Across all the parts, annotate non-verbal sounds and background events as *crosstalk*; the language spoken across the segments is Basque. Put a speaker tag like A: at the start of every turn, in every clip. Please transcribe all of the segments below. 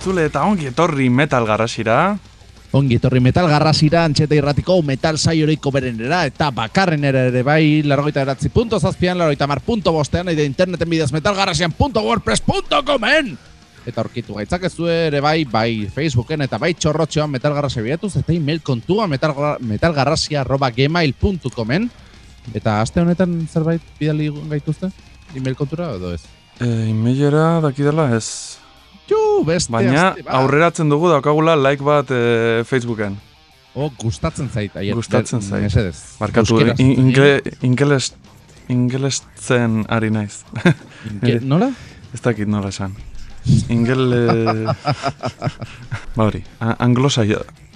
A: entzule eta ongi etorri metal garrasira.
B: Ongi etorri metal garrasira antxeta irratiko metal saioreiko berenera eta bakarren ere ere bai largoita eratzi punto zazpian, largoita mar punto bostean, edo interneten bidez metalgarrasian punto wordpress punto comen Eta orkitu gaitzak ez ere bai, bai Facebooken eta bai txorrotxoan metalgarrasia biatuz eta email kontua metalgarrasia metalgarrasia arroba gmail.comen Eta aste honetan zerbait bidali gaituzte? Email kontura edo ez?
A: E, Emailera dakidala ez.
B: Ju, beste
A: Baina
B: aste bat.
A: aurreratzen dugu daukagula like bat e, Facebooken.
B: Oh, gustatzen zait. Aier,
A: Gustatzen zait.
B: Mesedez.
A: Markatu, ingeles, ingelesten ari naiz. *laughs*
B: Inke- Nola?
A: ez dakit nola esan. Ingele... *laughs* ba hori, a- anglosa-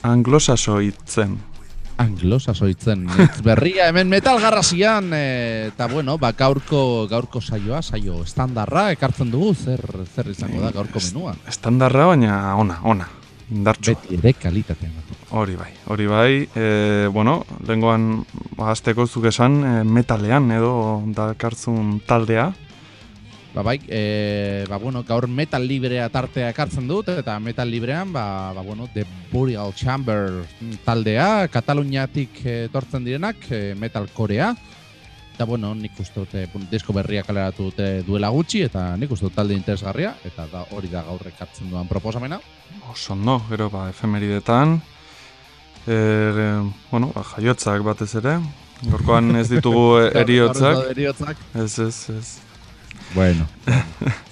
A: anglosasoitzen.
B: Anglosasoitzen. Hitz berria hemen metal garrasian. eh, Eta bueno, ba, gaurko, gaurko saioa, saio estandarra, ekartzen dugu, zer, zer izango da gaurko menua.
A: Estandarra, baina ona, ona. Indartsu.
B: Beti ere kalitatea.
A: Hori bai, hori bai. E, bueno, lehengoan ba, azteko zuk esan e, metalean edo dakartzun taldea.
B: Ba, bai, e, ba, bueno, gaur metal librea tartea ekartzen dut, eta metal librean, ba, ba, bueno, The Burial Chamber taldea, Kataluniatik eh, etortzen direnak, eh, metal korea. Eta, bueno, nik uste dute disko berria kaleratu dute duela gutxi, eta nik uste dut talde interesgarria, eta da, hori da gaur ekartzen duan proposamena.
A: Oso ondo, gero ba, efemeridetan. E, bueno, ba, jaiotzak batez ere. Gorkoan ez ditugu e, *laughs* eriotzak.
B: Eriotzak.
A: Ez, ez, ez.
B: Bueno. *laughs*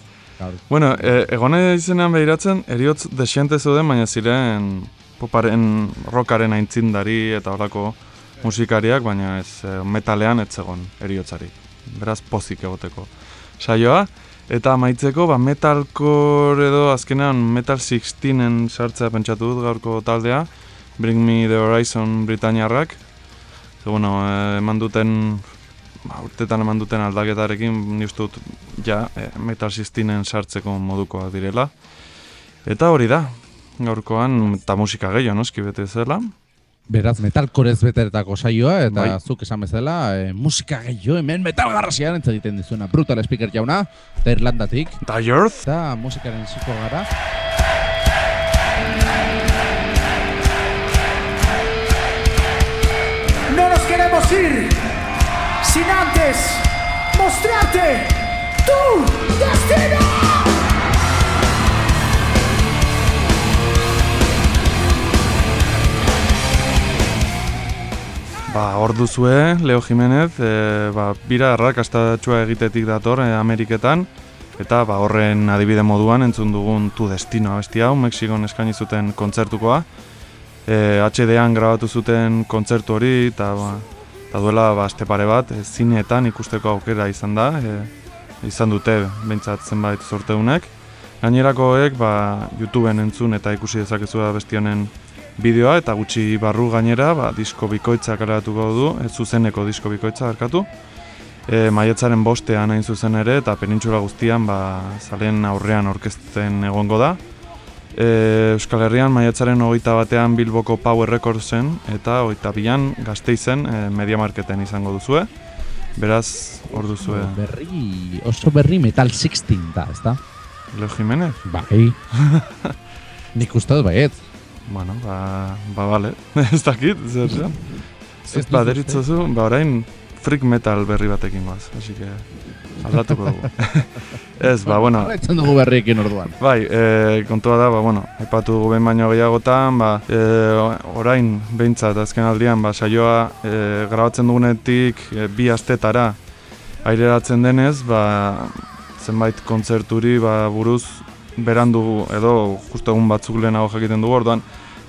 A: Bueno, e, egone izenean behiratzen, eriotz desiente zeuden, baina ziren poparen, rockaren aintzindari eta horako musikariak, baina ez e, metalean ez zegon eriotzari. Beraz pozik egoteko saioa. Eta amaitzeko, ba, metalcore edo azkenean Metal 16en sartzea pentsatu dut gaurko taldea. Bring Me The Horizon Britainiarrak. Ze, bueno, eh, eman duten, ba, urtetan eman duten aldaketarekin, ni uste dut, ja, eh, Metal 16en sartzeko modukoak direla. Eta hori da, gaurkoan, eta musika gehiago, noski bete zela.
B: Beraz, metalkorez beteretako saioa, eta
A: Bai.
B: zuk esan bezala, e, musika gehiago hemen metal garrasian entzat egiten dizuena. Brutal Speaker jauna, eta Irlandatik,
A: Die Earth,
B: eta musikaren ziko gara.
C: No nos queremos ir sin antes mostrarte tu destino.
A: Ba, hor duzue, Leo Jimenez, e, ba, bira arrakastatxua egitetik dator e, Ameriketan, eta ba, horren adibide moduan entzun dugun Tu Destino abesti hau, Mexikon eskaini zuten kontzertukoa. E, HD-an grabatu zuten kontzertu hori, eta ba, eta duela ba, aste pare bat, e, zineetan ikusteko aukera izan da, e, izan dute behintzat zenbait sorteunek. Gainerakoek ba, YouTubeen entzun eta ikusi dezakezu besti honen bideoa eta gutxi barru gainera ba, disko bikoitza kaleratuko du, ez zuzeneko disko bikoitza harkatu. E, maietzaren bostean hain zuzen ere eta penintxula guztian ba, zalen aurrean orkesten egongo da. E, Euskal Herrian maietzaren hogeita batean Bilboko Power Recordsen eta hogeita bian Gasteizen e, Media Marketen izango duzue. Beraz, hor duzue
B: Berri, oso berri metal 16 da, ezta?
A: Leo Jimenez.
B: Bai. *laughs* Nik uste dut baiet.
A: Bueno, ba, ba bale, *laughs* ez dakit, zer zen.
B: Ez
A: Ez
B: duzu
A: ba, deritzozu, ba orain freak metal berri batekin goaz, hasi que aldatuko dugu. *laughs* ez, ba, bueno,
B: Horretzen dugu berriekin orduan.
A: bai, e, kontua da, ba, bueno, aipatu dugu behin baino gehiagotan, ba, e, orain behintzat azken aldian, ba, saioa e, grabatzen dugunetik e, bi astetara aireratzen denez, ba, zenbait kontzerturi ba, buruz berandu edo justo egun batzuk lehenago jakiten dugu, orduan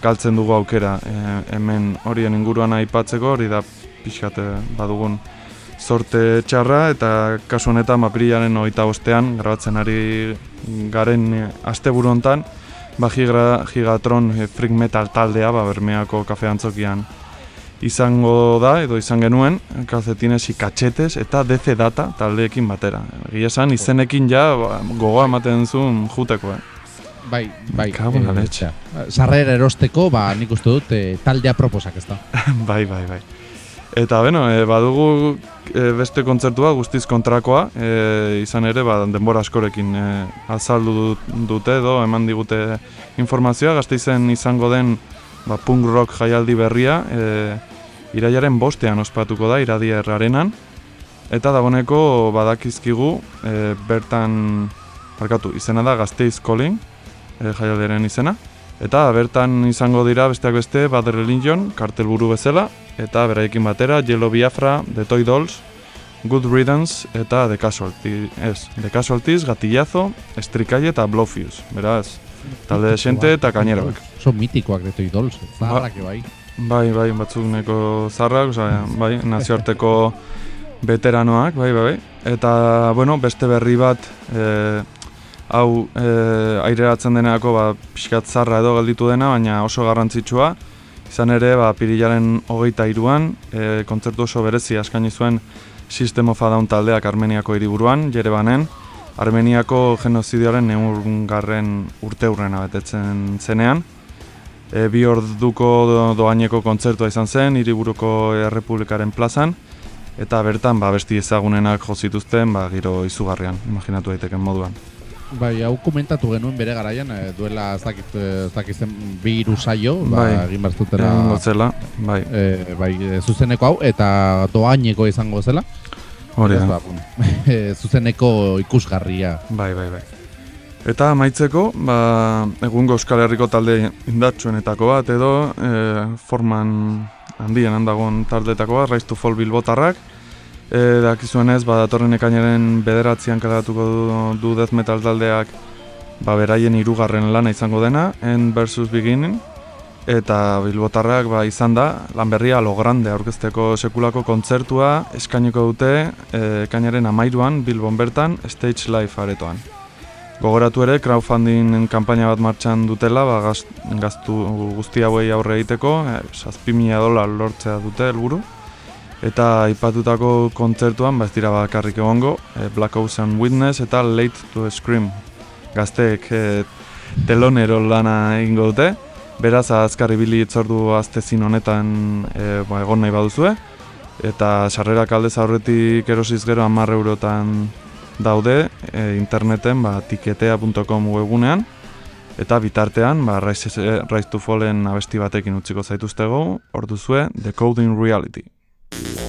A: galtzen dugu aukera e, hemen horien inguruan aipatzeko, hori da pixkate badugun sorte txarra eta kasu honetan maprilaren hogeita bostean grabatzen ari garen e, asteburu hontan ba, giga, Gigatron e, Freak Metal taldea ba, Bermeako kafe antzokian izango da, edo izan genuen, kalzetines ikatxetes eta DC Data taldeekin batera. Egia esan, izenekin ja ba, gogoa ematen zuen juteko, eh?
B: Bai, bai.
A: Kago en la
B: eh,
A: leche.
B: osea, Sarrera erosteko, ba, nik uste dut, eh, taldea proposak ez da. *laughs*
A: bai, bai, bai. Eta beno, e, badugu e, beste kontzertua guztiz kontrakoa, e, izan ere ba, denbora askorekin e, azaldu dute edo eman digute informazioa, gazteizen izango den ba, punk rock jaialdi berria, e, iraiaren bostean ospatuko da, iradia errarenan, eta dagoneko badakizkigu e, bertan, markatu, izena da Gazteiz Calling, e, jaialdiaren izena, eta bertan izango dira besteak beste Bad Religion, kartelburu bezala, eta beraiekin batera Yellow Biafra, The Toy Dolls, Good Riddance eta The Casualties, ez, The Casualties, Gatillazo, Strikaile eta Blowfuse, beraz, talde desente eta kaineroak.
B: Son mitikoak The Toy Dolls, zaharrak bai.
A: Bai, bai, batzuk neko zarrak, oza, bai, nazioarteko *laughs* veteranoak, bai, bai, bai. Eta, bueno, beste berri bat, e, hau e, aireratzen deneako, ba, pixkat zarra edo gelditu dena, baina oso garrantzitsua, Izan ere, ba, pirilaren hogeita iruan, e, kontzertu oso berezi askaini zuen System of Down taldeak Armeniako hiriburuan, Jerebanen, Armeniako genozidioaren neurgarren urte hurrena betetzen zenean. E, bi orduko do, doaineko kontzertua izan zen, hiriburuko errepublikaren plazan, eta bertan ba, besti ezagunenak jozituzten ba, giro izugarrian, imaginatu daiteken moduan.
B: Bai, hau komentatu genuen bere garaian, e, duela ez dakit, ez dakit zen bi saio, ba,
A: bai,
B: egin behar
A: gotzela, bai.
B: E, bai, zuzeneko hau, eta doaineko izango zela.
A: Hori da.
B: Ba, *laughs* zuzeneko ikusgarria.
A: Bai, bai, bai. Eta maitzeko, ba, egungo Euskal Herriko talde indartsuenetako bat edo e, forman handien handagon taldeetako bat, Rise to Fall Bilbotarrak, E, dakizuen ez, ba, datorren ekainaren bederatzean kaleratuko du, du death metal taldeak ba, beraien hirugarren lana izango dena, End versus Beginning, eta bilbotarrak ba, izan da, lan berria lo grande aurkezteko sekulako kontzertua eskainiko dute e, ekainaren amairuan Bilbon bertan Stage Life aretoan. Gogoratu ere, crowdfunding kanpaina bat martxan dutela, ba, gaztu guzti hauei aurre egiteko, e, 6.000 dolar lortzea dute helburu eta aipatutako kontzertuan ba ez dira bakarrik egongo e, Black Ocean Witness eta Late to Scream. Gazteek e, telonero lana egingo dute. Beraz azkar ibili itzordu aztezin honetan e, ba, egon nahi baduzue. Eta sarrerak aldez aurretik erosiz gero 10 eurotan daude e, interneten ba, tiketea.com webunean. Eta bitartean ba, Rise, Rise to Fallen abesti batekin utziko zaituztego hor duzue The Coding Reality Yeah.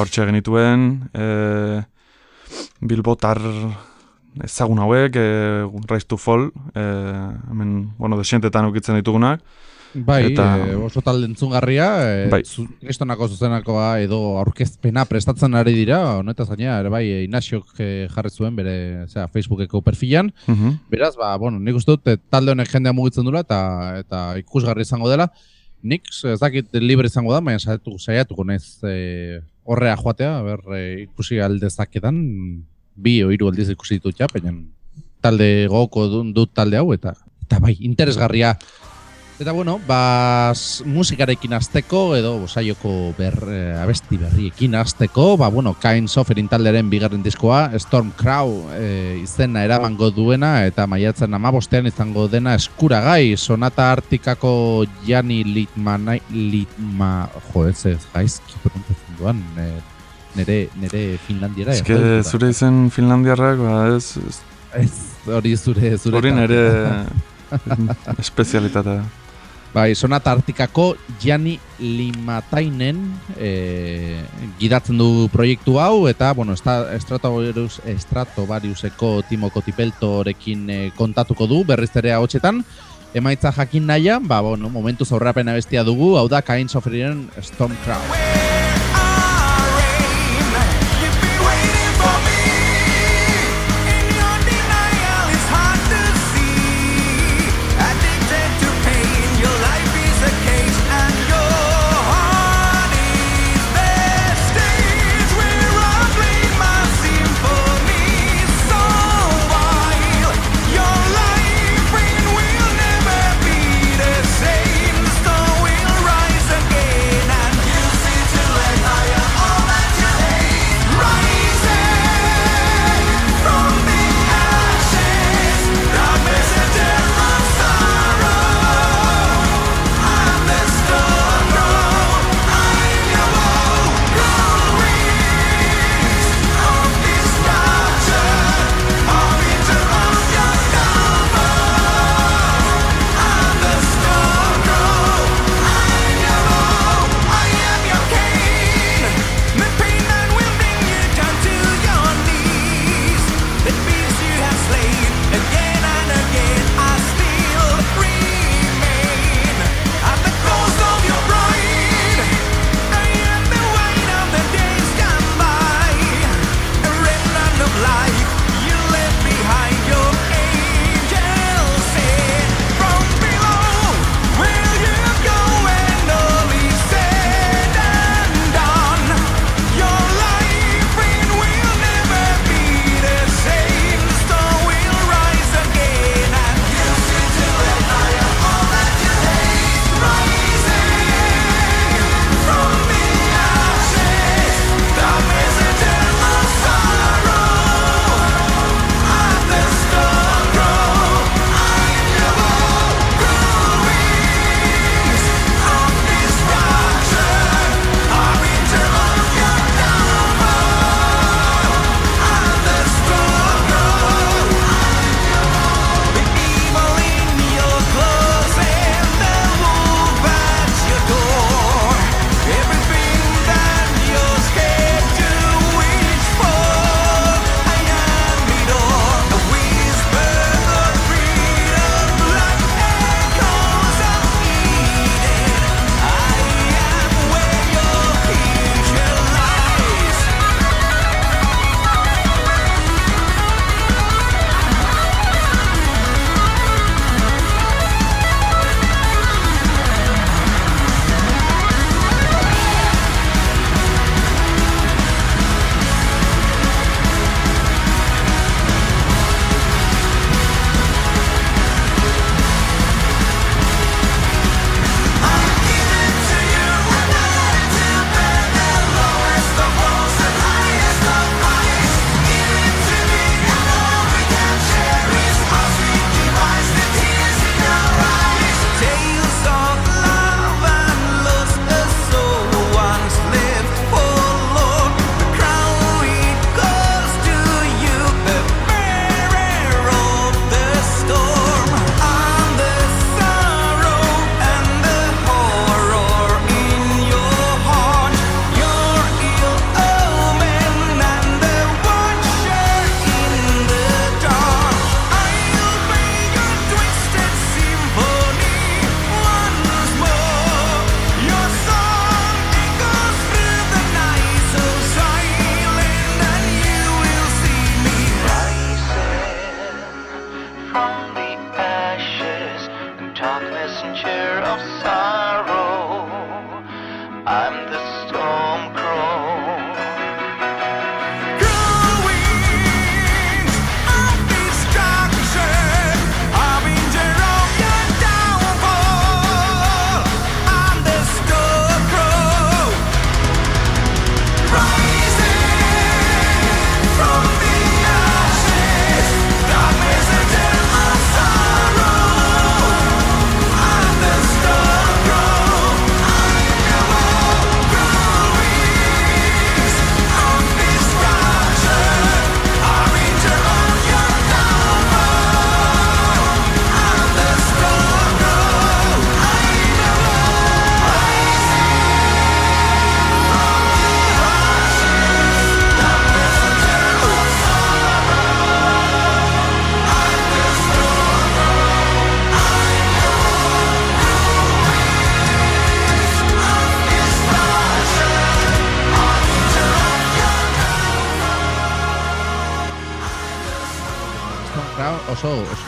A: Hortxe genituen, e, Bilbotar ezagun hauek, e, Rise to Fall, e, hemen, bueno, desientetan ukitzen ditugunak,
B: Bai,
A: Eta-
B: e, oso talde entzungarria, e,
A: Bai.
B: zu- zuzenakoa edo aurkezpena prestatzen ari dira, honetaz gaina, ere bai, e, Inasiok e, jarri zuen bere zera, Facebookeko perfilan,
A: Mhm.
B: beraz, ba, bueno, nik uste dut e, talde honek jendea mugitzen dula eta eta ikusgarri izango dela, nik ez dakit libre izango da, baina saiatu, saiatuko nez e, horrea joatea, ber, e, ikusi aldezaketan, bi o hiru aldiz ikusi ditut ja, baina talde goko dut, dut talde hau, eta eta bai, interesgarria. Eta bueno, ba, musikarekin azteko edo saioko ber, eh, abesti berriekin azteko, ba, bueno, Kain Soferin talderen bigarren diskoa, Storm Crow eh, izena eramango duena, eta maiatzen amabostean izango dena eskuragai, sonata artikako Jani Litma, Litma, jo, ez ez, gaizki pronunziatzen duan, eh, nere, nere Finlandiera.
A: Eske,
B: jo, da.
A: zure izen finlandiarrak, ba, ez, ez
B: Ez, hori zure, zure.
A: hori nere *laughs* espezialitatea.
B: Bai, sonata artikako Jani Limatainen e, gidatzen du proiektu hau eta bueno, Stratovarius, Stratovariuseko Timoko Tipeltorekin e, kontatuko du berriz ere hotxetan. Emaitza jakin nahian, ba, bueno, momentu zaurrapena bestia dugu, hau da Kain Sofriren Storm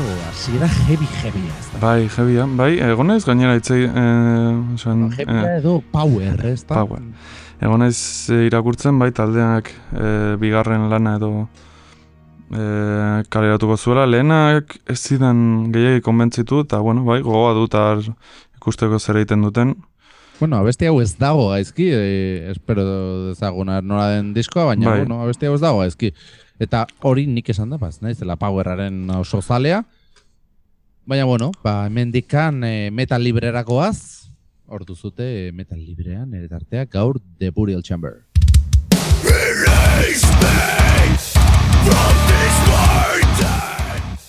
B: oso, oso, hasiera heavy heavy ez da.
A: Bai, jebia, bai, egonez gainera itzei, eh, esan,
B: Heavy edo power, ez da?
A: Power. egonez eh, irakurtzen, bai, taldeak eh, bigarren lana edo eh, kaleratuko zuela, lehenak ez zidan gehiagi konbentzitu, eta, bueno, bai, gogoa dut ar ikusteko zer egiten duten,
B: Bueno, abesti hau ez dago gaizki, e, espero ezaguna nola den diskoa, baina
A: Bai.
B: bueno, abesti hau ez dago gaizki. Eta hori nik esan da, baz, naiz, dela Powerraren oso zalea. Baina bueno, ba, hemendikan e, metal librerakoaz, hor duzute e, metal librean, ere tarteak gaur The Burial Chamber.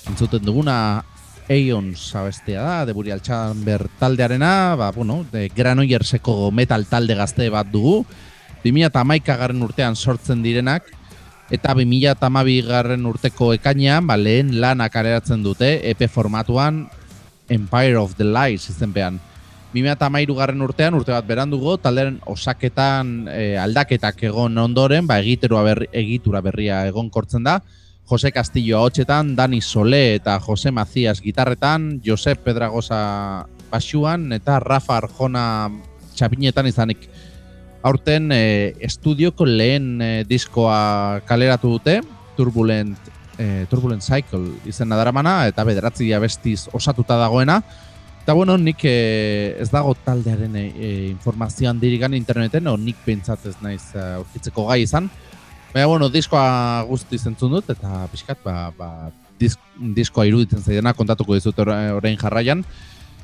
B: Entzuten duguna Aeons abestia da, The Burial Chamber taldearena, ba, bueno, de Granoillerseko metal talde gazte bat dugu. 2008 garren urtean sortzen direnak, eta 2008 garren urteko ekainean, ba, lehen lanak areratzen dute, EP formatuan Empire of the Lies izenpean. 2008 garren urtean, urte bat berandugo, talderen osaketan eh, aldaketak egon ondoren, ba, egitura, berri, egitura berria egon kortzen da, Jose Castillo ahotsetan, Dani Sole eta Jose Macías gitarretan, Josep Pedragosa basuan eta Rafa Arjona txapinetan izanik. Aurten e, estudioko lehen e, diskoa kaleratu dute, Turbulent, e, Turbulent Cycle izena daramana, eta bederatzi abestiz osatuta dagoena. Eta bueno, nik e, ez dago taldearen e, e, informazio handirigan interneten, o nik pentsat ez naiz aurkitzeko gai izan. Baina, bueno, diskoa guzti zentzun dut, eta pixkat, ba, ba, disk, diskoa iruditzen zaidana kontatuko dizut ora- orain jarraian.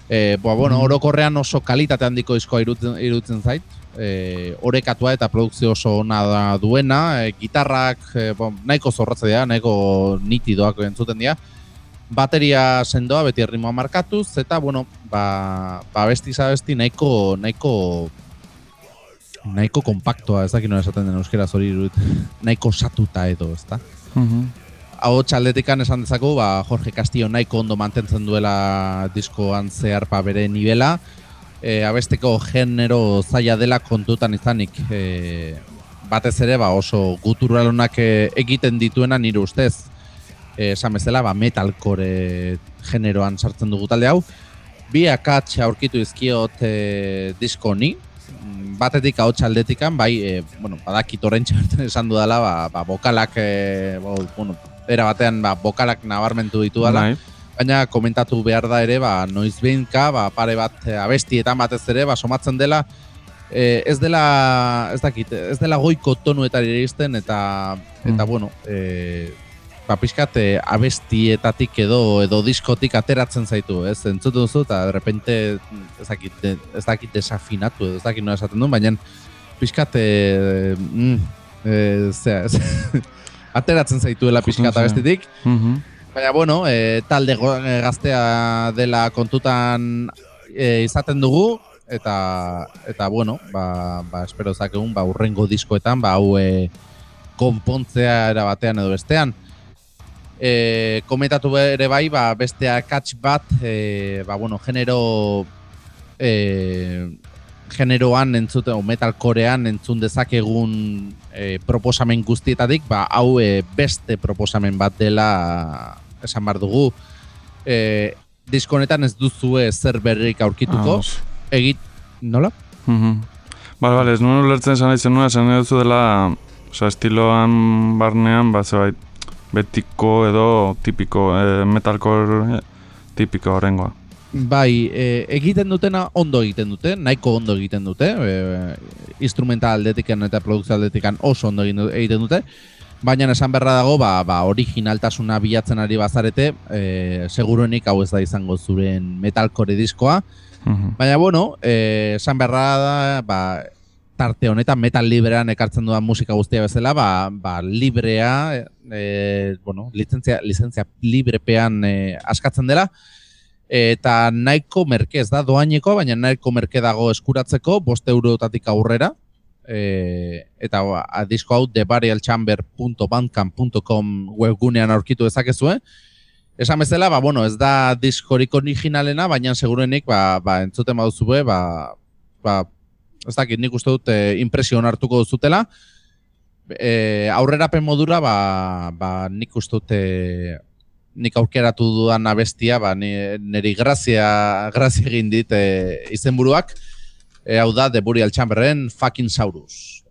B: E, ba, bueno,
A: Mhm.
B: orokorrean oso kalitate handiko diskoa iruditzen, iruditzen zait. E, orekatua eta produkzio oso ona da duena, e, gitarrak e, bon, nahiko zorratza dira, nahiko nitidoak entzuten dira. Bateria sendoa, beti erritmoa markatuz, eta, bueno, ba, ba besti zabesti nahiko, nahiko nahiko kompaktua, ez dakit nola esaten den euskera zori irudit, *laughs* nahiko satuta edo, ez da?
A: Mhm.
B: Hau txaldetikan esan dezaku, ba, Jorge Castillo nahiko ondo mantentzen duela diskoan zehar pa bere nivela, e, abesteko genero zaila dela kontutan izanik, e, batez ere ba, oso guturalonak e, egiten dituena nire ustez, e, esan bezala ba, metalcore generoan sartzen dugu talde hau, bi akats aurkitu izkiot e, disko Mm, batetik hau txaldetikan, bai, e, bueno, badakit orentxe esan dudala, ba, ba, bokalak, e, bo, bueno, era batean, ba, bokalak nabarmentu ditu dala,
A: Bai.
B: Baina komentatu behar da ere, ba, noiz behinka, ba, pare bat e, abestietan batez ere, ba, somatzen dela, e, ez dela, ez dakit, ez dela goiko tonuetara iristen, eta, eta
A: Mm.
B: bueno, e, ba, pixkat, e, abestietatik edo, edo diskotik ateratzen zaitu, ez, entzuten duzu, eta de repente, ez dakit, ez dakit desafinatu, edo ez dakit nola esaten duen, baina pixkat, e, mm, e, zera, *laughs* ez, ateratzen zaituela pixkat
A: Jotzen
B: abestitik,
A: Mhm.
B: Baina, bueno, e, talde go- e, gaztea dela kontutan e, izaten dugu, eta, eta bueno, ba, ba, espero zakegun, ba, urrengo diskoetan, ba, hau e, konpontzea era batean edo bestean. E, komentatu ere bai, ba, beste akats bat, e, ba, bueno, genero e, generoan entzute, o metalcorean entzun dezakegun e, proposamen guztietatik, ba, hau e, beste proposamen bat dela esan bar dugu. E, disko honetan ez duzue zer berrik aurkituko.
A: Ados.
B: Egit, nola?
A: Mhm. Bale, bale, ez nuen ulertzen esan nahi zenuen, esan nahi duzu dela, oza, estiloan barnean, ba, zebait, betiko edo tipiko, e, metalcore e, tipiko horrengoa.
B: Bai, e, egiten dutena ondo egiten dute, nahiko ondo egiten dute, e, instrumental aldetikan eta produkzio aldetikan oso ondo egiten dute, baina esan berra dago, ba, ba originaltasuna bilatzen ari bazarete, e, seguruenik hau ez da izango zuren metalcore diskoa,
A: Mhm.
B: Baina, bueno, eh, esan beharra da, ba, tarte honetan metal librean ekartzen dudan musika guztia bezala, ba, ba librea, eh, bueno, lizentzia, lizentzia librepean eh, askatzen dela, eta nahiko merke ez da doaineko, baina nahiko merke dago eskuratzeko, bost eurotatik aurrera, e, eta ba, disko hau debarialchamber.bandcamp.com webgunean aurkitu dezakezue, Esan bezala, ba, bueno, ez da diskorik originalena, baina segurenik, ba, ba, entzuten baduzue, ba, ba, ez dakit, nik uste dut e, impresio hartuko duzutela. E, aurrerapen modura, ba, ba, nik uste dut e,
D: nik aukeratu dudan abestia, ba, ni, niri grazia, grazia egin dit e, izenburuak, e, hau da, The Burial Chamberren Fucking Saurus.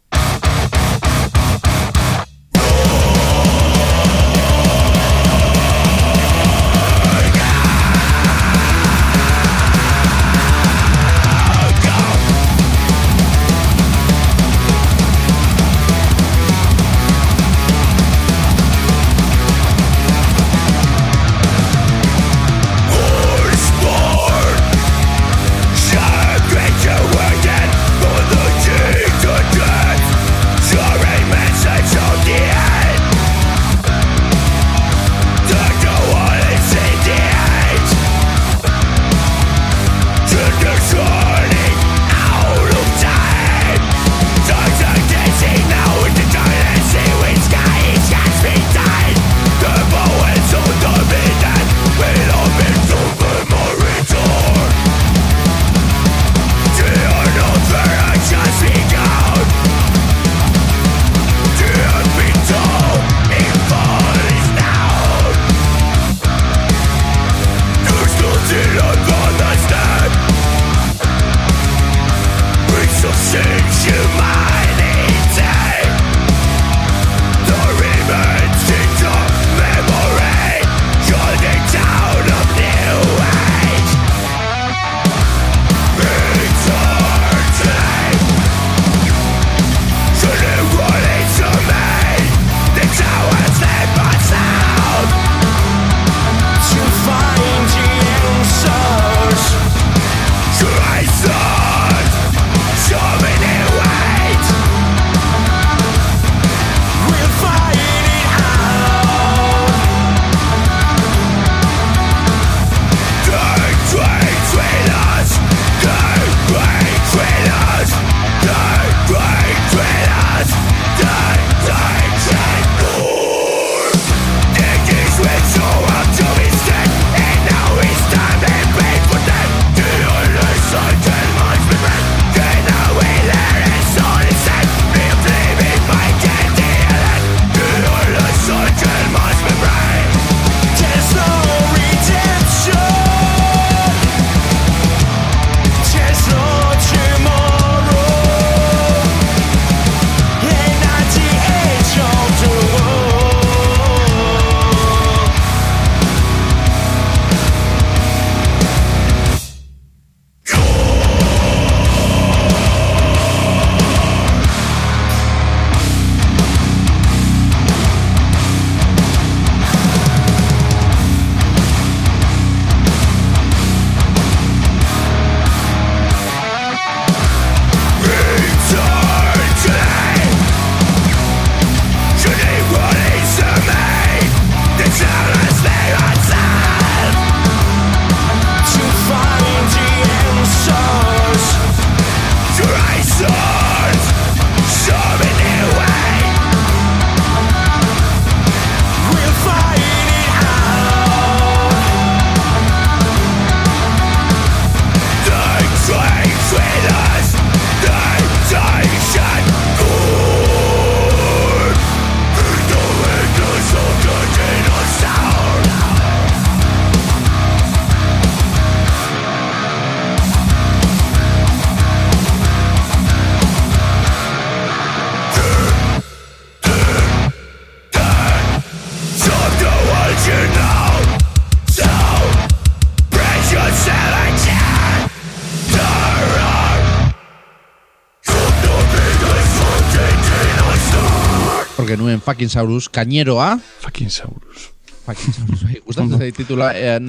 D: Fucking saurus, kaineroa.
A: Fucking saurus.
D: Fucking saurus, bai. *laughs* Gustatzen zait titula. Eh,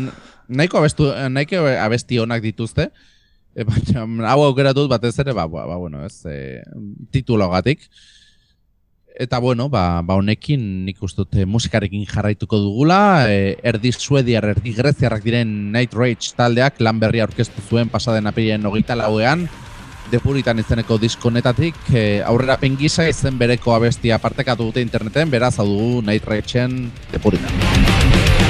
D: nahiko, abestu, eh, nahiko abesti onak dituzte. E, *laughs* baina, hau aukeratut batez ere, ba, ba, ba bueno, ez, e, titulogatik. Eta bueno, ba, ba honekin nik uste dut musikarekin jarraituko dugula, e, erdi suediar, erdi greziarrak diren Night Rage taldeak lan berria aurkeztu zuen pasaden apirien hogeita lauean, depuritan izeneko diskonetatik, e, aurrera pengisa izen bereko abestia partekatu dute interneten, beraz hau dugu Night Rageen depuritan.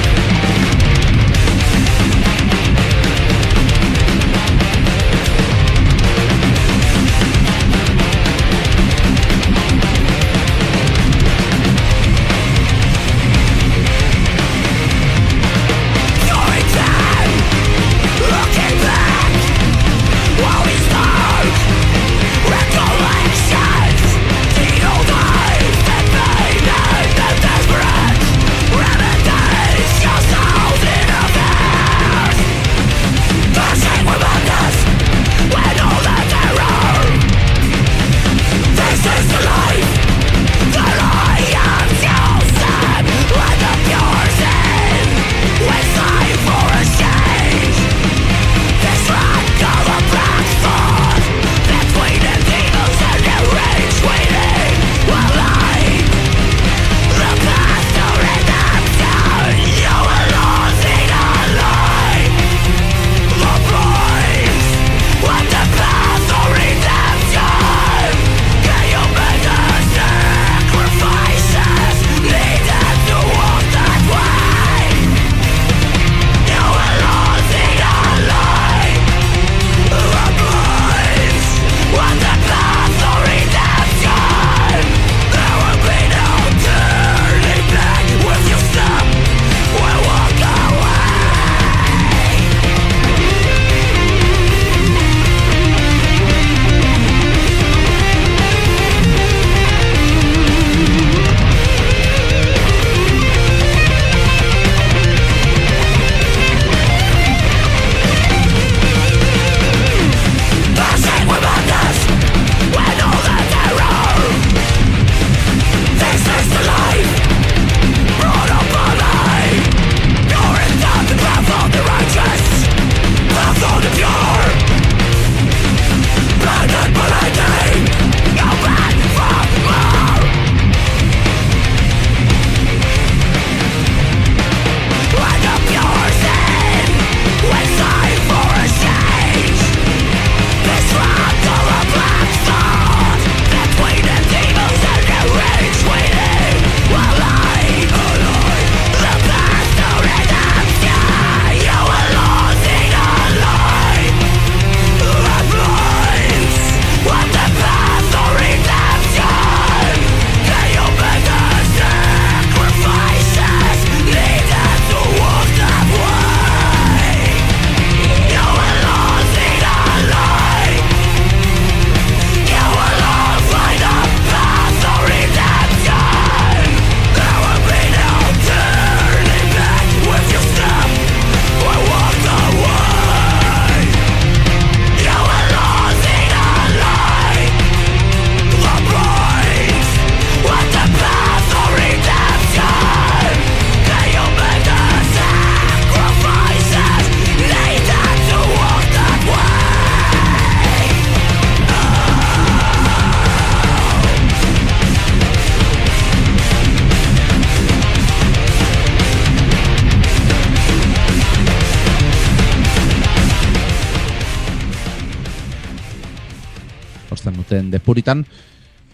B: Depuritan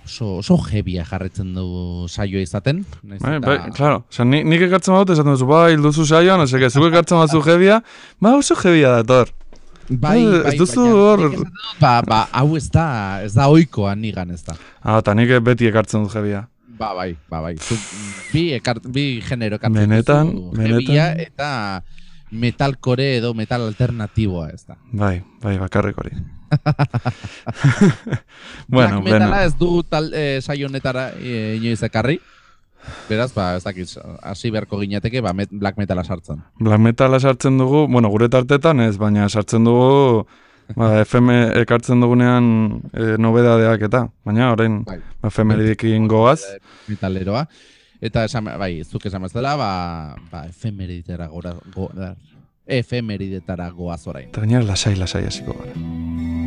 B: oso, oso jebia jarretzen du saioa izaten. Naiz
A: Bai,
B: eta-
A: bai, claro. Osa, ni, nik ekartzen badut, esaten duzu, bai, duzu saioan, no seke, zuk ekartzen bazu jebia, ba, oso jebia dator.
B: Bai,
A: Eh,
B: bai,
A: ez duzu hor-
B: Ba, ba, hau ez da, ez da oikoa nigan ez da.
A: Ah, eta nik beti ekartzen dut jebia.
B: Ba, bai, ba, bai. Zuk, bi, ekart, bi genero ekartzen
A: Benetan,
B: duzu,
A: benetan.
B: heavya eta metalcore edo metal alternatiboa ez da.
A: Bai, bai, bakarrik hori. *laughs* bueno,
B: Black metala
A: bueno.
B: ez du tal, e, saio honetara e, inoiz ekarri. Beraz, ba, ez dakit, hasi beharko ginateke, ba, met, black metala sartzen.
A: Black metala sartzen dugu, bueno, gure tartetan ez, baina sartzen dugu, ba, *laughs* FM ekartzen dugunean e, nobedadeak eta, baina orain,
B: Bai.
A: ba, efemeridekin goaz.
B: Metaleroa. Eta, esan, bai, zuk esan bezala, ba, ba, efemeridetara gora, go, efemeridetara goaz orain.
A: Eta gainera lasai, lasai hasiko gara.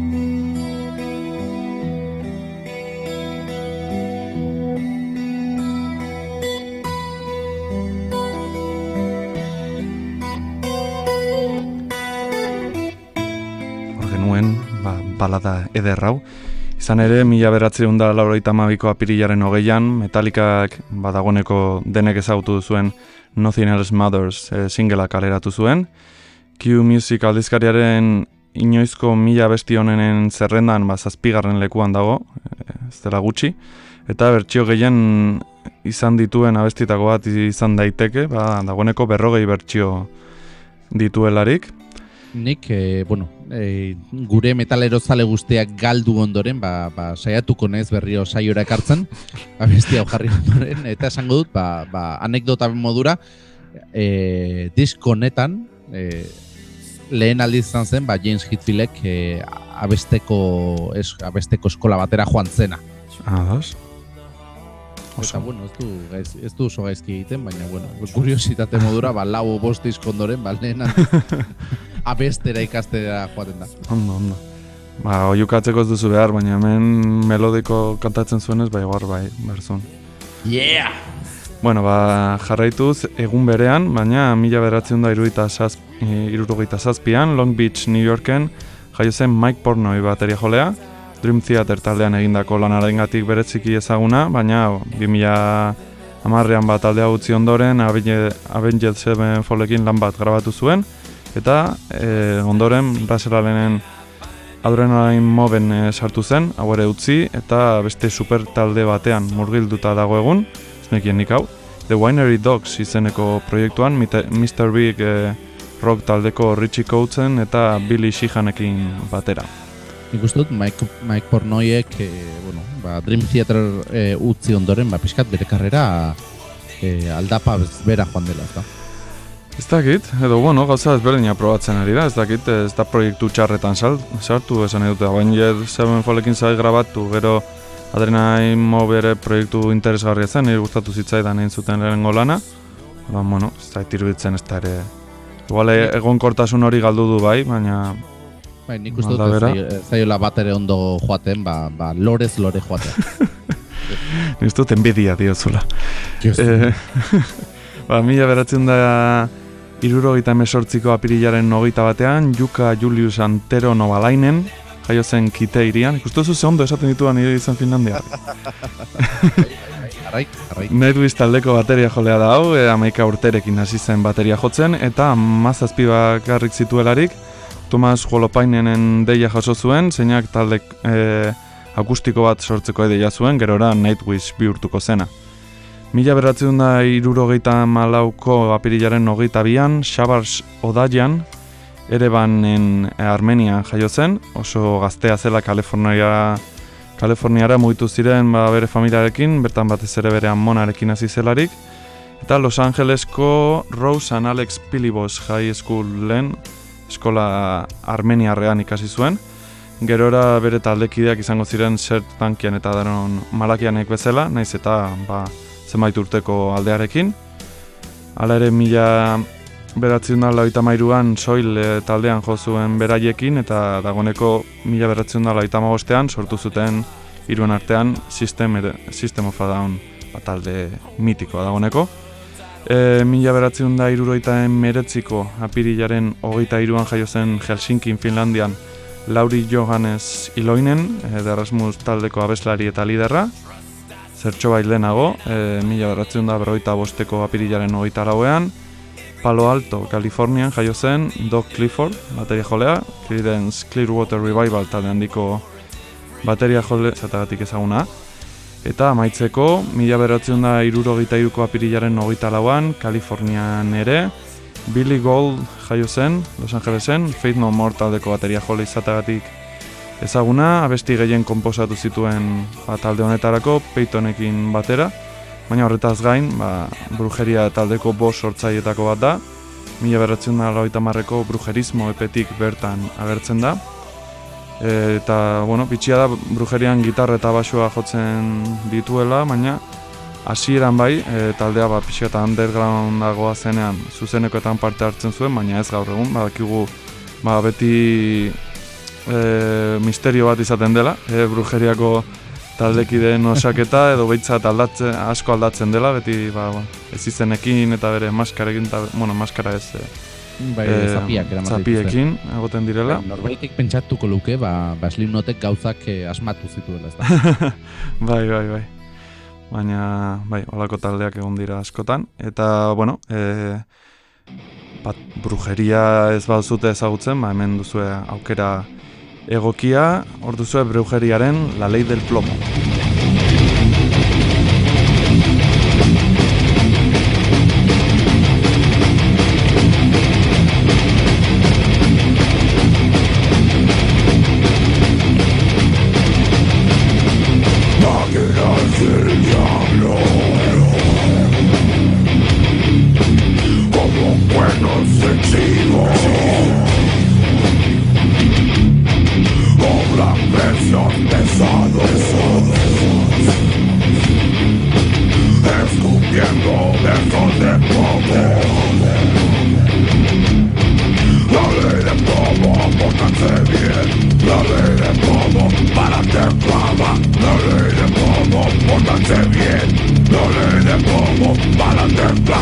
A: Balada eder hau. Izan ere, mila beratzen da lauroita mabiko apirilaren hogeian, Metallicak badagoneko denek ezagutu zuen Nothing Else Matters e, singela kaleratu zuen. Q Music aldizkariaren inoizko mila besti honenen zerrendan ba, zazpigarren lekuan dago, e, ez dela gutxi. Eta bertsio gehien izan dituen abestitako bat izan daiteke, ba, dagoeneko berrogei bertsio dituelarik.
B: Nik, e, bueno, e, gure metalero zale guztiak galdu ondoren, ba, ba, saiatuko nez berriro saiora ekartzen, *laughs* abesti hau jarri ondoren, eta esango dut, ba, ba, anekdota modura, e, disko honetan, e, lehen aldiz izan zen, ba, James Hetfieldek e, abesteko, es, abesteko eskola batera joan zena.
A: Ados.
B: Eta, bueno, ez du, gaiz, ez du oso gaizki egiten, baina, bueno, kuriositate modura, ba, lau o bost disko ondoren, ba, lehen *laughs* abestera ikastera joaten da.
A: Ondo, ondo. Ba, oiukatzeko ez duzu behar, baina hemen melodiko kantatzen zuenez, bai, bar, bai, berzun.
B: Yeah!
A: Bueno, ba, jarraituz, egun berean, baina mila beratzen da irurogeita zazp, e, irurogeita zazpian, Long Beach, New Yorken, jaio zen Mike Pornoi bateria jolea, Dream Theater taldean egindako lanarengatik beretziki ezaguna, baina 2000 amarrean bat taldea utzi ondoren, Avenge- Avenged Sevenfolekin lan bat grabatu zuen, eta e, ondoren Russell Allenen Adrenaline Moben e, sartu zen, hau ere utzi, eta beste super talde batean murgilduta dago egun, ez nekien nik hau, The Winery Dogs izeneko proiektuan, Mr. Big e, rock taldeko Richie Coatzen eta Billy Sheehanekin batera.
B: Nik uste dut Mike, Mike Pornoiek e, bueno, ba, Dream Theater e, utzi ondoren, ba, pixkat bere karrera e, aldapa bera joan dela, ez?
A: Ez dakit, edo bueno, gauza ezberdina probatzen ari da, ez dakit, ez da proiektu txarretan sartu esan nahi dute, Avenged Sevenfolekin zai grabatu, gero Adrenaline Mob ere proiektu interesgarria zen, nire gustatu zitzaidan egin zuten lehenengo lana, ba, bueno, ez da iruditzen ez da ere, igual e- egonkortasun hori galdu du bai, baina
B: Bai, nik uste dut ez zaiola bat ere ondo joaten, ba, ba lorez lore joaten. *laughs*
A: nik uste dut enbidia diozula. Eh, *laughs* ba, mila beratzen da irurogeita emesortziko apirilaren hogeita batean, Juka Julius Antero Novalainen, jaio zen kite irian. Ikustu zu ze ondo esaten dituan nire izan Finlandia. Nightwish *laughs* taldeko bateria jolea da hau, e, amaika urterekin hasi zen bateria jotzen, eta mazazpi bakarrik zituelarik, Tomas Holopainenen deia jaso zuen, zeinak talde e, akustiko bat sortzeko ideia zuen, gerora Nightwish bihurtuko zena. Mila beratzen da irurogeita malauko apirilaren hogeita bian, Shabars Odaian, Erebanen e, Armenian jaio zen, oso gaztea zela Kalifornia Kaliforniara mugitu ziren ba, bere familiarekin, bertan batez ere bere amonarekin hasi zelarik, eta Los Angelesko Rose and Alex Pilibos High Schoolen eskola armeniarrean ikasi zuen, gerora bere taldekideak izango ziren Sert Tankian eta daron Malakianek bezala, naiz eta ba, zenbait urteko aldearekin. Hala ere mila beratzen da lauita mairuan soil e, taldean jo zuen beraiekin eta dagoneko mila beratzen da lauita magostean sortu zuten hiruen artean System, ere- System of a Down ba, talde mitikoa dagoneko. E, mila beratzen da iruroita meretziko apirilaren hogeita iruan jaio zen Helsinkin, Finlandian Lauri Johannes Iloinen, e, Erasmus taldeko abeslari eta liderra, zertxo bai lehenago, e, mila beratzen da berroita bosteko apirilaren hogeita lauean, Palo Alto, Kalifornian jaio zen Doc Clifford, bateria jolea, Creedence Clearwater Revival talde handiko bateria jole zatagatik ezaguna. Eta amaitzeko, mila beratzen da irurogeita iruko apirilaren hogeita lauan, Kalifornian ere, Billy Gold jaio zen, Los Angelesen, Faith No More taldeko bateria jole izatagatik ezaguna, abesti gehien konposatu zituen ba, talde honetarako, Peytonekin batera, baina horretaz gain, ba, brujeria taldeko bost sortzaietako bat da, mila beratzen da marreko brujerismo epetik bertan agertzen da, eta, bueno, bitxia da, brujerian gitarra eta basua jotzen dituela, baina hasieran bai, e, taldea ba, pixka eta undergroundagoa zenean zuzenekoetan parte hartzen zuen, baina ez gaur egun, badakigu ba, beti e, misterio bat izaten dela, e, brujeriako taldekideen osaketa edo behitzat aldatzen, asko aldatzen dela, beti ba, ba, ez izenekin eta bere maskarekin, eta, bueno, maskara ez, e,
B: Bai,
A: e,
B: zapiak eraman
A: zapiekin egoten direla.
B: Bai, Norbaitek pentsatuko luke, ba, ba Slipknotek gauzak eh, asmatu zituela, ez da. *laughs*
A: bai, bai, bai. Baina, bai, olako taldeak egon dira askotan. Eta, bueno, e, bat, brujeria ez baduzute ezagutzen, ba, hemen duzue aukera egokia, hor duzue brujeriaren La Ley del Plomo.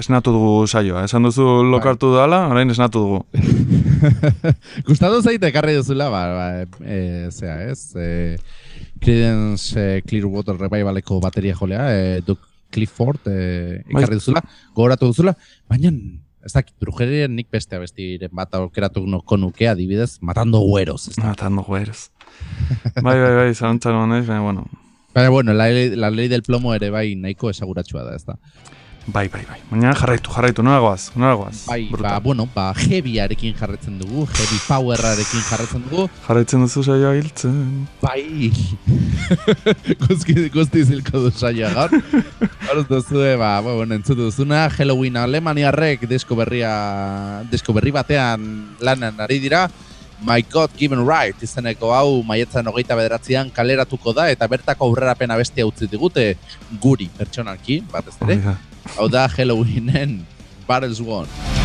A: esnatu dugu saioa. Esan duzu lokartu dala, orain esnatu dugu. *laughs*
B: Gustatu zaite ekarri duzula, ba, ba, e, zea, ez? E, Creedence e, Clearwater Revivaleko bateria jolea, e, Duke Clifford e,
A: Bai.
B: ekarri duzula, gogoratu duzula, baina ez dakit, brujerien nik beste abestiren bat aukeratu noko nuke adibidez, matando güeros, ez?
A: Matando güeros. bai, bai, bai, zalantzan honez, baina, bueno.
B: Baina, bueno, la, ley- la ley del plomo ere bai nahiko esaguratsua da, ez da?
A: Bai, bai, bai. Baina jarraitu, jarraitu, nola goaz, nola goaz.
D: Bai, ba,
A: Brutal.
D: ba, bueno, ba, heavyarekin jarraitzen dugu, heavy powerarekin jarraitzen dugu.
A: Jarraitzen duzu saioa hiltzen.
D: Bai. *laughs* Guzki, guzti zilko du saioa gaur. Gaur duzu, ba, ba, bueno, entzutu duzuna, Halloween Alemaniarrek disko berria, disko berri batean lanan ari dira. My God Given Right izeneko hau maietzan hogeita bederatzean kaleratuko da eta bertako aurrerapena bestia utzi digute guri pertsonalki, batez ere.
A: Oh, yeah.
D: Oh, that da Halloweenen Battles won.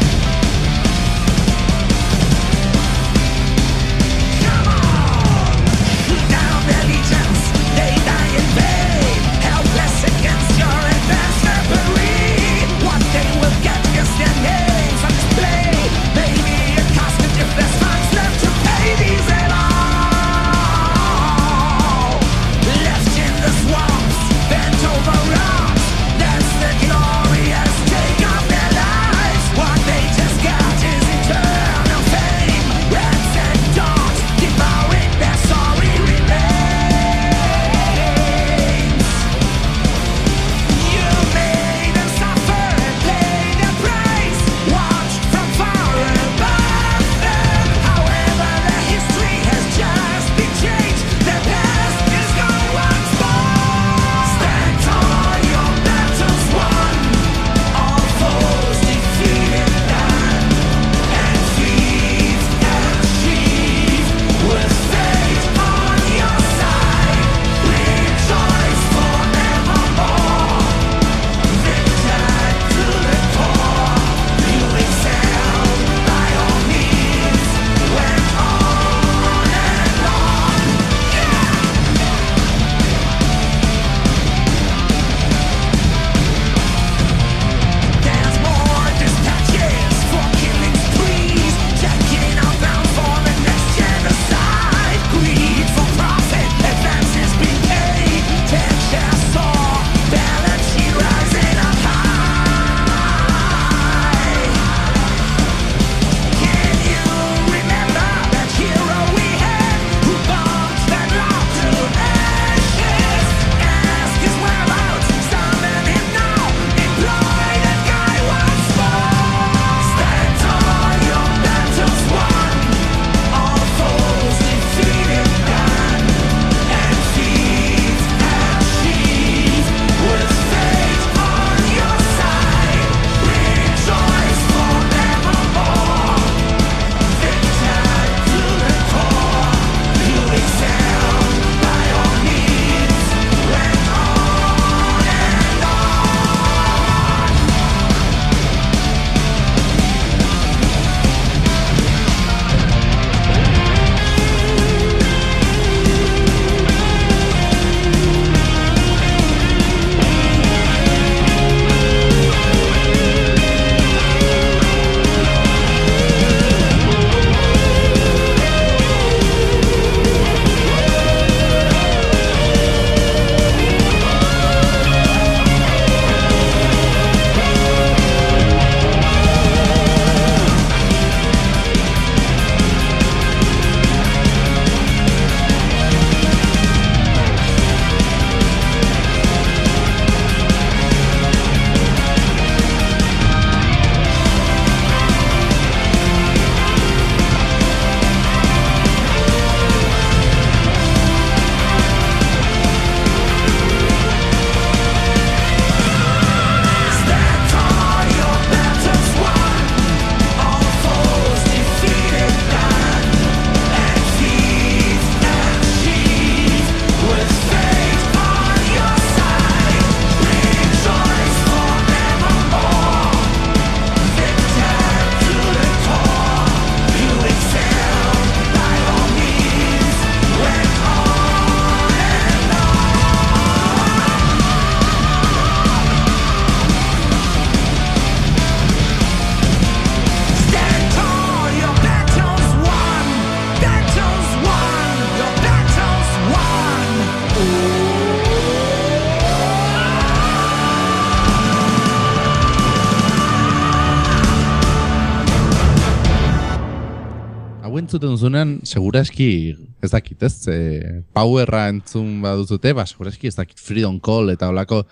D: entzuten duzunean, segurazki, ez dakit, ez? E, powerra entzun baduzute, ba, segurazki ez dakit Freedom Call eta olako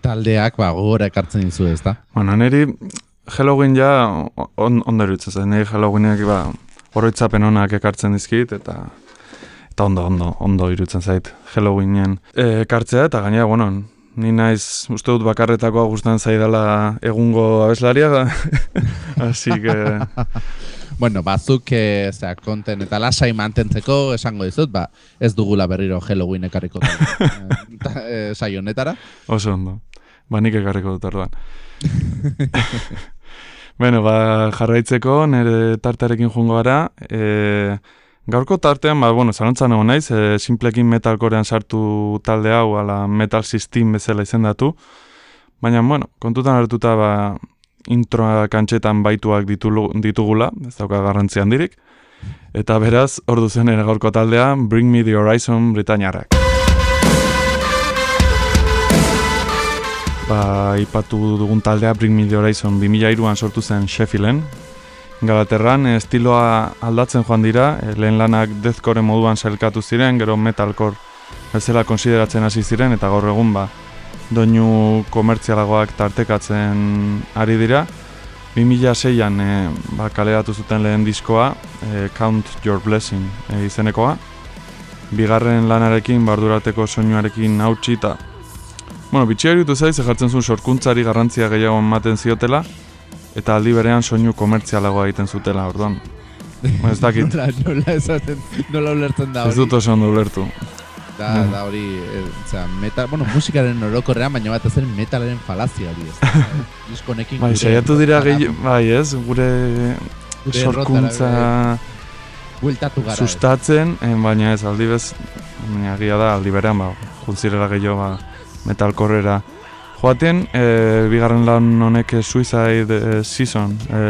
B: taldeak, ba, gogora ekartzen dizu, ez da?
A: Bueno, niri Halloween ja on, ondo erutzen zen, niri Halloweenek, ba, oroitzapen onak ekartzen dizkit, eta eta ondo, ondo, ondo irutzen zait Halloweenen e, ekartzea, eta gainera, bueno, ni naiz uste dut bakarretakoa gustan zaidala egungo abeslaria, *laughs* así que *laughs*
B: Bueno, bazuk e, zera, konten eta lasai mantentzeko esango dizut, ba, ez dugula berriro Halloween ekarriko e, saio honetara.
A: Oso ondo. Ba, nik ekarriko dut orduan. *laughs* bueno, ba, jarraitzeko, nire tartarekin jungo gara. E, gaurko tartean, ba, bueno, zalantzan egon naiz, e, simplekin metalkorean sartu talde hau, ala metal system bezala izendatu. Baina, bueno, kontutan hartuta, ba, introa kantxetan baituak ditulu, ditugula, ez dauka garrantzi handirik. Eta beraz, ordu zen ere gaurko taldea, Bring Me The Horizon Britainiarrak. Ba, ipatu dugun taldea Bring Me The Horizon 2002an sortu zen Sheffielden. Galaterran estiloa aldatzen joan dira, eh, lehen lanak deathcore moduan sailkatu ziren, gero metalcore bezala konsideratzen hasi ziren, eta gaur egun ba, doinu komertzialagoak tartekatzen ari dira. 2006an e, ba, kaleratu zuten lehen diskoa, e, Count Your Blessing e, izenekoa. Bigarren lanarekin, bardurateko soinuarekin hautsi eta Bueno, bitxia irutu zaiz, jartzen zuen sorkuntzari garrantzia gehiago ematen ziotela, eta aldi berean soinu komertzialagoa egiten zutela, orduan. *laughs* Ez dakit,
B: nola, nola esaten, nola ulertzen da
A: ez
B: hori.
A: dut oso ondo ulertu.
B: Da,
A: Mm.
B: da hori, e, zera, metal, bueno, musikaren orokorrean, baina bat ezen metalaren falazia hori, ez da. *laughs* Diskonekin
A: Bai, saiatu dira gehi, bai ez, gure
B: gure
A: sorkuntza
B: bueltatu gara. ez.
A: sustatzen, eh, baina ez aldi bez, baina egia da aldi berean, ba, juntzirela gehiago ba, metalkorrera. Joaten, e, bigarren lan honek eh, Suicide eh, Season e,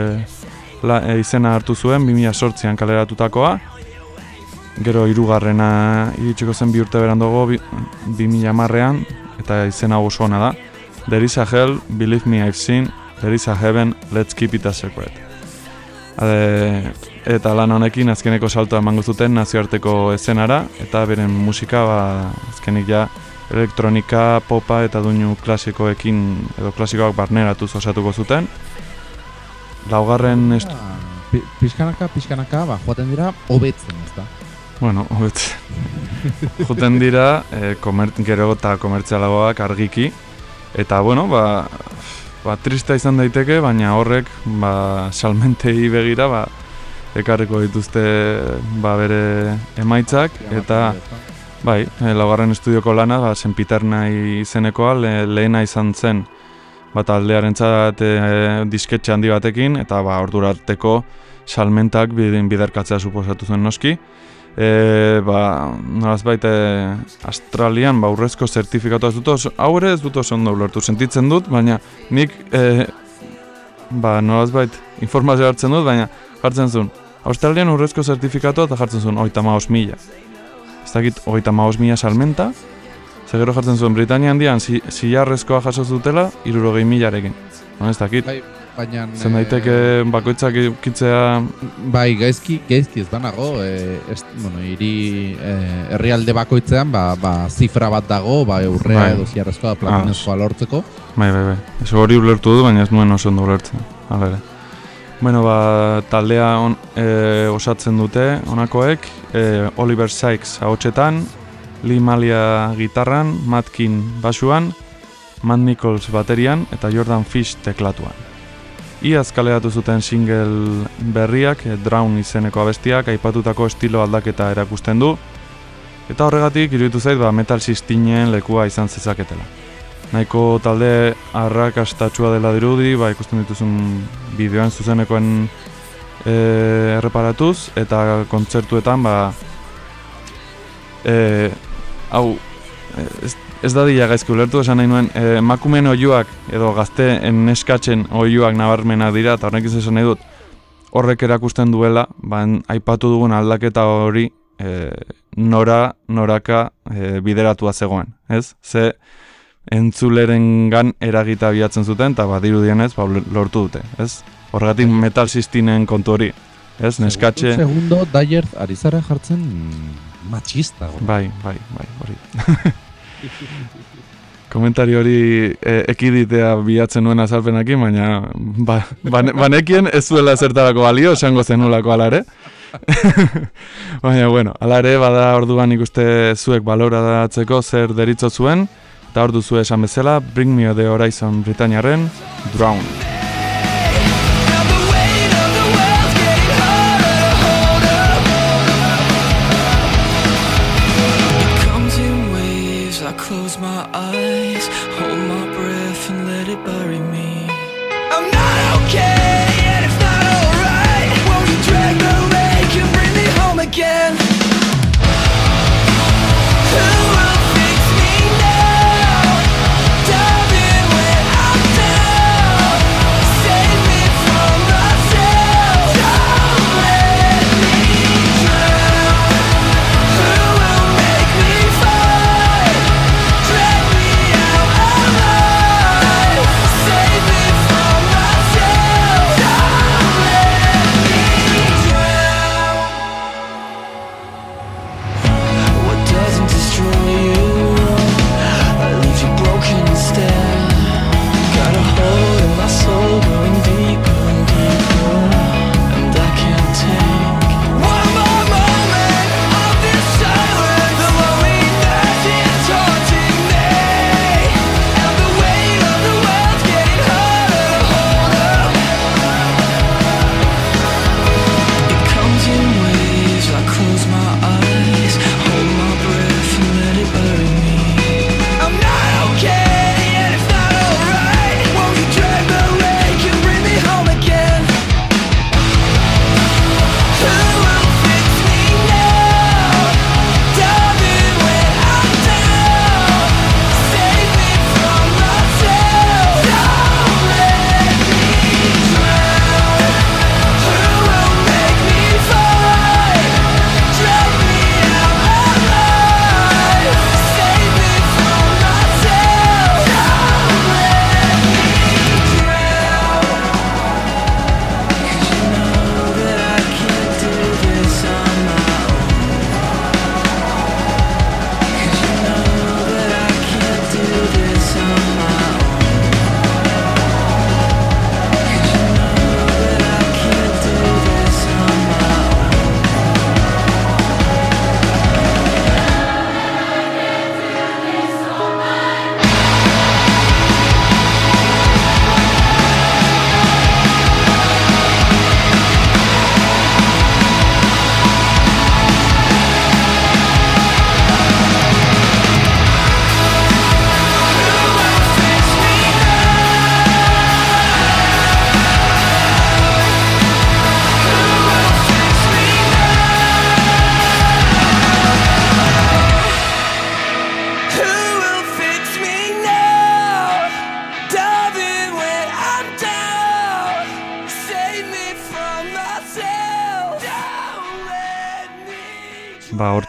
A: la, eh, izena hartu zuen, 2008an kaleratutakoa, gero hirugarrena iritsiko zen bi urte berandago, bi, 2010ean, eta izena oso ona da. There is a hell, believe me I've seen, there is a heaven, let's keep it a secret. Ade, eta lan honekin azkeneko saltoa emango zuten nazioarteko ezenara, eta beren musika, ba, azkenik ja, elektronika, popa eta doinu klasikoekin, edo klasikoak barneratuz osatuko zuten. Laugarren.
B: Ah, pi- Pixkanaka, pixkanaka, ba, joaten dira, hobetzen, ez da.
A: Bueno, hobet. Juten dira, e, komer, gero eta komertzialagoak argiki. Eta, bueno, ba, ba, trista izan daiteke, baina horrek, ba, salmentei begira, ba, ekarriko dituzte ba, bere emaitzak, eta bai, e, laugarren estudioko lana, ba, senpiternai izenekoa, le, lehena izan zen, bat aldearentzat e, disketxe handi batekin, eta ba, ordurateko salmentak bidin biderkatzea suposatu zen noski. E, ba, nolazbait e, Australian ba, urrezko zertifikatua ez dut oso, hau ere ez dut oso ondo ulertu, sentitzen dut, baina nik e, ba, nolazbait informazio hartzen dut, baina jartzen zuen, Australian urrezko zertifikatua eta jartzen zuen oita maos mila. Ez dakit oita maos mila salmenta, zegero jartzen zuen Britania handian si, silarrezkoa jaso zutela, irurogei milarekin. No, ez dakit,
B: Bai, baina...
A: zen daiteke bakoitzak ikitzea
B: Bai, gaizki, gaizki ez banago, e, ez, bueno, hiri e, herrialde bakoitzean, ba, ba, zifra bat dago, ba, urrea
A: Bai.
B: edo ziarrezkoa, platinezkoa lortzeko.
A: Bai, bai, bai. Ez hori ulertu du, baina ez nuen oso ondo ulertzen. Hala ere. Bueno, ba, taldea on, e, osatzen dute, honakoek, e, Oliver Sykes ahotsetan, Lee Malia gitarran, Matt King basuan, Matt Nichols baterian eta Jordan Fish teklatuan. Iaz kaleratu zuten single berriak, e, Drown izeneko abestiak, aipatutako estilo aldaketa erakusten du, eta horregatik iruditu zait ba, metal sistinen lekua izan zezaketela. Nahiko talde arrakastatsua dela dirudi, ba, ikusten dituzun bideoan zuzenekoen e, erreparatuz, eta kontzertuetan, ba, e, hau, ez, ez da dila gaizki ulertu, esan nahi nuen, e, emakumeen oiuak, edo gazte neskatzen oiuak nabarmenak dira, eta horrek esan nahi dut, horrek erakusten duela, ba, aipatu dugun aldaketa hori, e, nora, noraka e, bideratua zegoen, ez? Ze, entzuleren gan eragita bilatzen zuten, eta badirudienez ba, lortu dute, ez? Horregatik metal sistinen kontu hori, ez? Neskatxe,
B: Segundo, Dyer ari zara jartzen machista. Bai.
A: bai, bai, bai, hori. *laughs*
D: komentario hori e, ekiditea bilatzen nuen azalpenakin, baina ba, bane- banekien ez zuela zertarako balio, esango zenulako alare. *laughs* baina, bueno, alare, bada orduan ikuste zuek baloratzeko zer deritzo zuen, eta ordu zu esan bezala, Bring Me The Horizon Britainiaren Drown.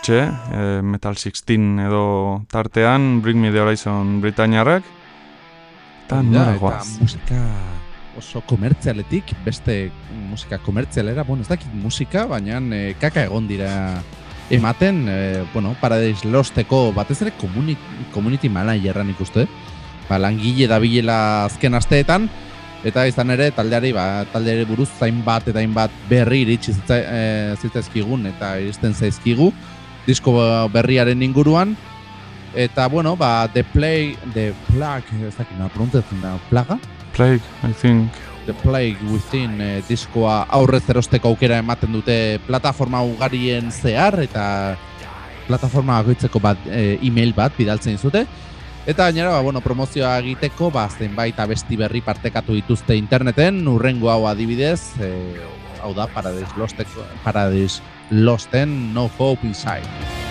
D: Hortxe, e, Metal 16 edo tartean, Bring Me The Horizon Britainiarrak, eta nora goaz.
B: musika oso komertzialetik, beste musika komertzialera, bueno, ez dakit musika, baina e, kaka egon dira ematen, e, bueno, Paradise Losteko batez ere community, community managerran ikuste, ba, langile dabilela azken asteetan, eta izan ere taldeari, ba, taldeari buruz zainbat eta hainbat berri iritsi zitza, e, zitzaizkigun eta iristen zaizkigu, disko berriaren inguruan, eta bueno, ba, The Play, The Plague, ez dakit, nola pronuntzatzen da, Plaga?
D: Plague, I think.
B: The Plague Within eh, diskoa aurrez erosteko aukera ematen dute plataforma ugarien zehar eta plataforma bakoitzeko bat eh, email bat bidaltzen dizute. Eta gainera, ba, bueno, promozioa egiteko, ba, zenbait abesti berri partekatu dituzte interneten, urrengo hau adibidez, eh, hau da, Paradise Losteko, Paradise No Hope Inside.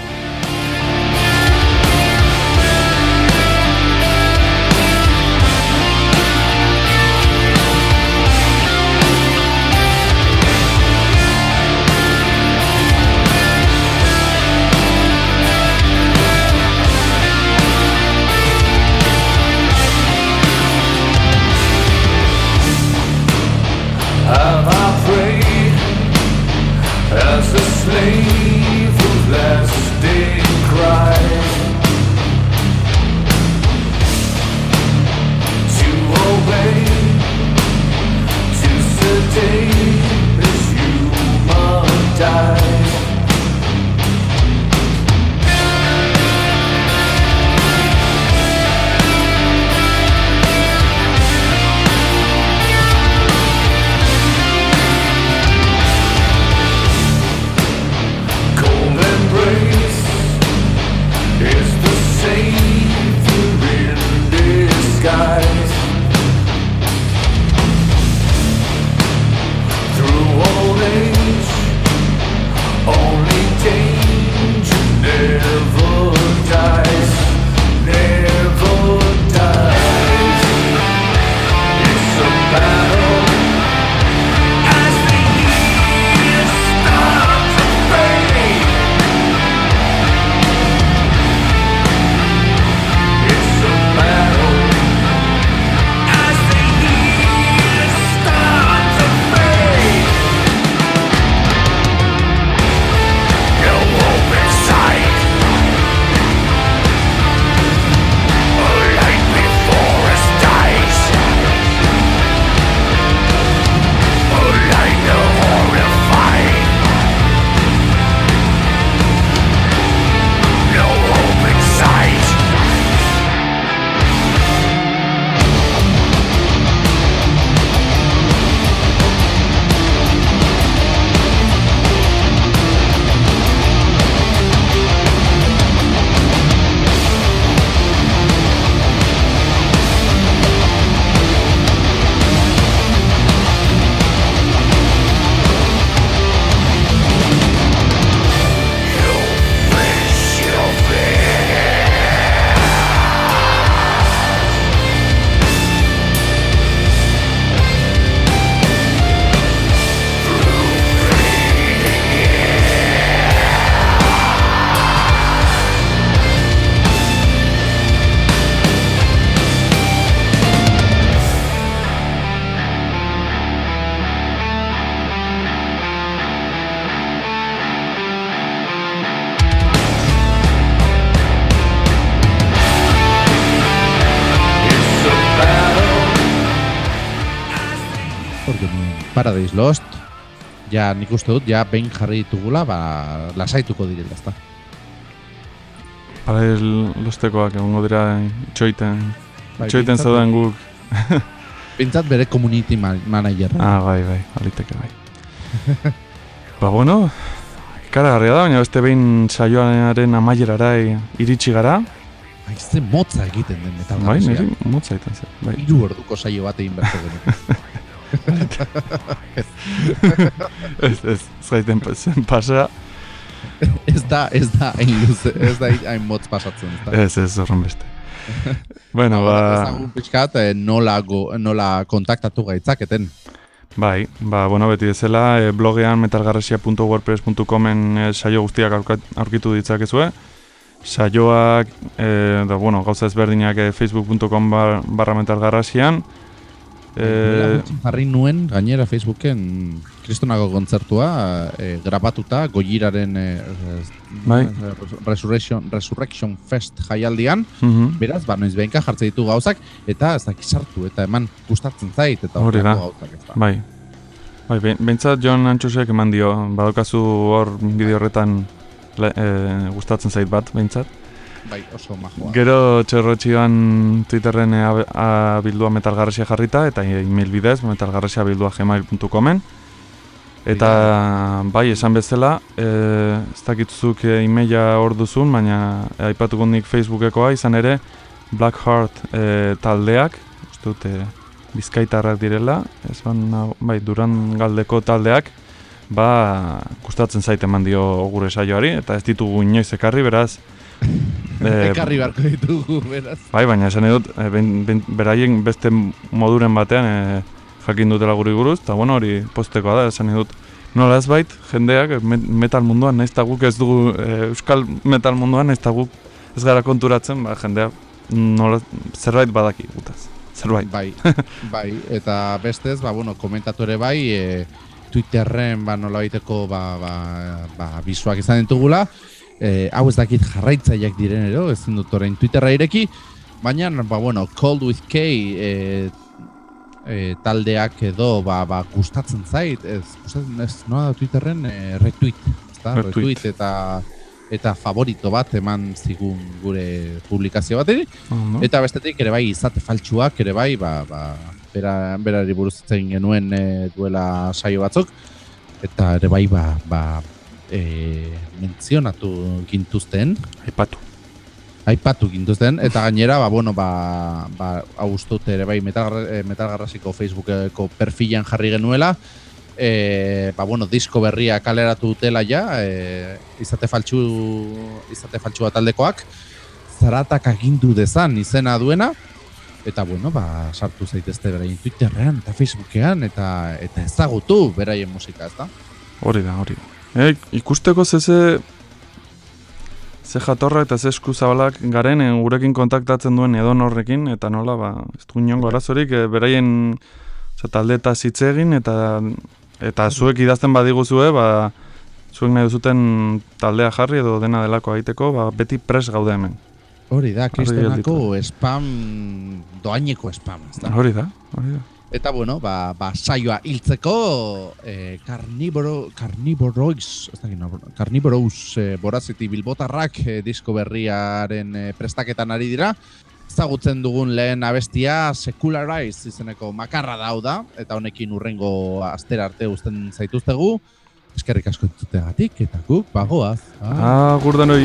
B: Paradise Lost, ja nik uste dut, ja behin jarri ditugula, ba, lasaituko direla, ezta.
A: Para el lostekoak egongo dira itxoiten,
B: Bai,
A: itxoiten zauden guk. *laughs*
B: Bintzat bere community ma- manager.
A: Ah, bai, bai, aliteke bai. *laughs* ba, bueno, ikaragarria da, baina beste behin saioaren amaierara iritsi gara.
B: Bai, ze motza egiten den metal
A: Bai, niri motza egiten zen. Bai.
B: Hiru orduko saio bat egin beharko. *laughs*
A: Ez, ez, zen pasa.
B: ez da, ez da, hain luze, ez da hain motz pasatzen, ez da.
A: Ez, ez, horren beste. bueno, ba,
B: Ezagun pixkat, eh, nola, go, nola kontaktatu gaitzaketen.
A: bai, ba, bueno, beti bezala, e, blogean metalgarrasia.wordpress.comen e, saio guztiak aurkitu ditzakezue. Saioak, e, da, bueno, gauza ezberdinak e, facebook.com bar, barra metalgarrasian.
B: E...
A: E,
B: Jarri nuen, gainera Facebooken, kristonako kontzertua, e, grabatuta, goiraren e,
A: Bai.
B: Resurrection, Resurrection Fest jaialdian,
A: mhm.
B: beraz, ba, noiz behinka jartzen ditu gauzak, eta ez dakit sartu, eta eman gustatzen zait, eta
A: Hori da.
B: horrelako gauzak ez da.
A: Bai. Bai, behintzat Jon Antxosek eman dio, badaukazu hor bideo horretan le, e, gustatzen zait bat, behintzat.
B: Bai, oso majoa.
A: Gero txorrotxioan Twitterren e, ab- abildua metalgarrasia jarrita eta e-mail bidez metalgarrasia abildua gmail.comen Eta bai, esan bezala, e, ez dakitzuk e, emaila hor duzun, baina e, aipatuko nik Facebookekoa izan ere Blackheart e, taldeak, uste dute bizkaitarrak direla, ez ban, bai, duran galdeko taldeak, ba, gustatzen zait eman dio gure saioari, eta ez ditugu inoiz ekarri, beraz, e,
B: Ekarri beharko ditugu, beraz.
A: Bai, baina esan edut, e, ben, ben, beraien beste moduren batean e, jakin dutela guri buruz, eta bueno, hori postekoa da, esan edut. Nola ez bait, jendeak me- metal munduan, nahiz guk ez dugu, e, euskal metal munduan, nahiz guk ez gara konturatzen, ba, jendeak nola, zerbait badaki gutaz. Zerbait.
B: Bai, *laughs* bai, eta bestez, ba, bueno, komentatu ere bai, e, Twitterren, ba, nola baiteko, ba, ba, ba, bisuak izan ditugula, e, hau ez dakit jarraitzaileak diren ero, ezin dut orain Twitterra ireki, baina, ba, bueno, Cold with K e, e, taldeak edo, ba, ba, gustatzen zait, ez, gustatzen, ez, nola da Twitterren, e, retweet, ezta,
A: Retweet.
B: retweet, eta eta favorito bat eman zigun gure publikazio bateri,
A: Ondo.
B: Eta bestetik ere bai izate faltsuak ere bai, ba, ba, bera, berari buruz genuen e, duela saio batzuk. Eta ere bai, ba, ba, e, mentzionatu gintuzten,
A: Aipatu.
B: aipatu gintuzten, eta gainera, ba, bueno, ba, ba, dut ere bai metal, eh, metalgarrasiko Facebookeko perfilan jarri genuela, e, ba, bueno, disko berria kaleratu dutela ja, e, izate faltsu, izate faltsua taldekoak, zaratak agindu dezan izena duena, eta bueno, ba, sartu zaitezte beraien Twitterrean eta Facebookean, eta eta ezagutu beraien musika, ezta?
A: Hori da, hori da. E, ikusteko ze ze jatorra eta ze eskuzabalak garen e, gurekin kontaktatzen duen edon horrekin eta nola ba ez du inongo arazorik e, beraien oza, talde eta hitz egin eta eta zuek idazten badiguzue ba zuek nahi duzuten taldea jarri edo dena delako egiteko ba beti pres gaude hemen.
B: Hori da, kristonako spam, doaineko spam, ezta?
A: Hori da, hori da.
B: Eta bueno, ba, ba saioa hiltzeko eh, karniboro, karniboroiz, ez dakit, no, karniborous eh, boraziti bilbotarrak eh, disko berriaren eh, prestaketan ari dira. Ezagutzen dugun lehen abestia Secularize izeneko makarra da hau da, eta honekin urrengo astera arte uzten zaituztegu. Eskerrik asko entzuteagatik, eta guk bagoaz. Ah.
A: Ah, gurdanoi.